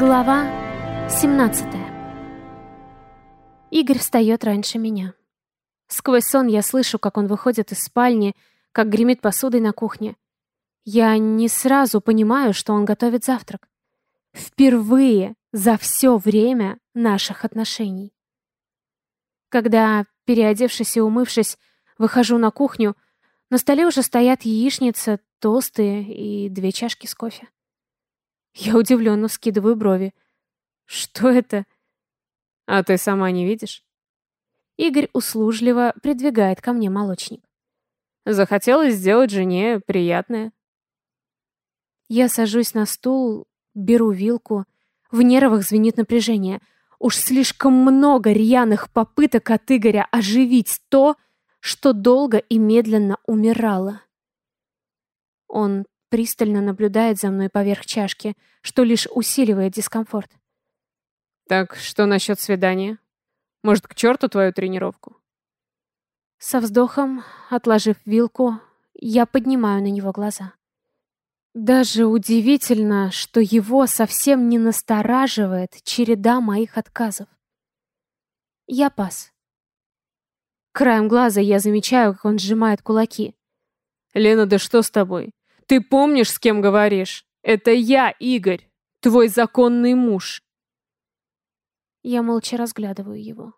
Глава 17 Игорь встает раньше меня. Сквозь сон я слышу, как он выходит из спальни, как гремит посудой на кухне. Я не сразу понимаю, что он готовит завтрак. Впервые за все время наших отношений. Когда, переодевшись и умывшись, выхожу на кухню, на столе уже стоят яичница, тосты и две чашки с кофе. Я удивленно вскидываю брови. Что это? А ты сама не видишь? Игорь услужливо придвигает ко мне молочник. Захотелось сделать жене приятное. Я сажусь на стул, беру вилку. В нервах звенит напряжение. Уж слишком много рьяных попыток от Игоря оживить то, что долго и медленно умирало. Он пристально наблюдает за мной поверх чашки, что лишь усиливает дискомфорт. «Так что насчет свидания? Может, к черту твою тренировку?» Со вздохом, отложив вилку, я поднимаю на него глаза. Даже удивительно, что его совсем не настораживает череда моих отказов. Я пас. Краем глаза я замечаю, как он сжимает кулаки. «Лена, да что с тобой? Ты помнишь, с кем говоришь? Это я, Игорь, твой законный муж. Я молча разглядываю его.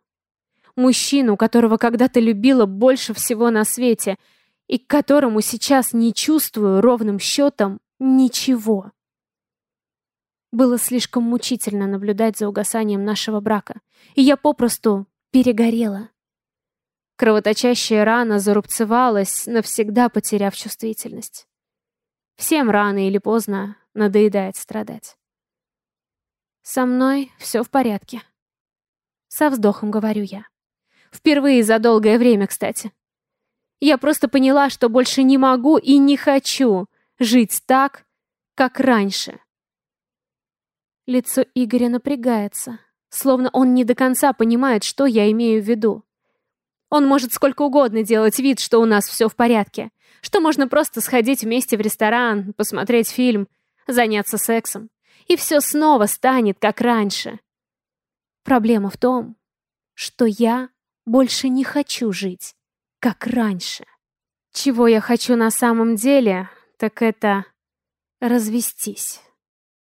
Мужчину, которого когда-то любила больше всего на свете, и к которому сейчас не чувствую ровным счетом ничего. Было слишком мучительно наблюдать за угасанием нашего брака, и я попросту перегорела. Кровоточащая рана зарубцевалась, навсегда потеряв чувствительность. Всем рано или поздно надоедает страдать. Со мной все в порядке. Со вздохом говорю я. Впервые за долгое время, кстати. Я просто поняла, что больше не могу и не хочу жить так, как раньше. Лицо Игоря напрягается, словно он не до конца понимает, что я имею в виду. Он может сколько угодно делать вид, что у нас все в порядке, что можно просто сходить вместе в ресторан, посмотреть фильм, заняться сексом, и все снова станет как раньше. Проблема в том, что я больше не хочу жить, как раньше. Чего я хочу на самом деле, так это развестись.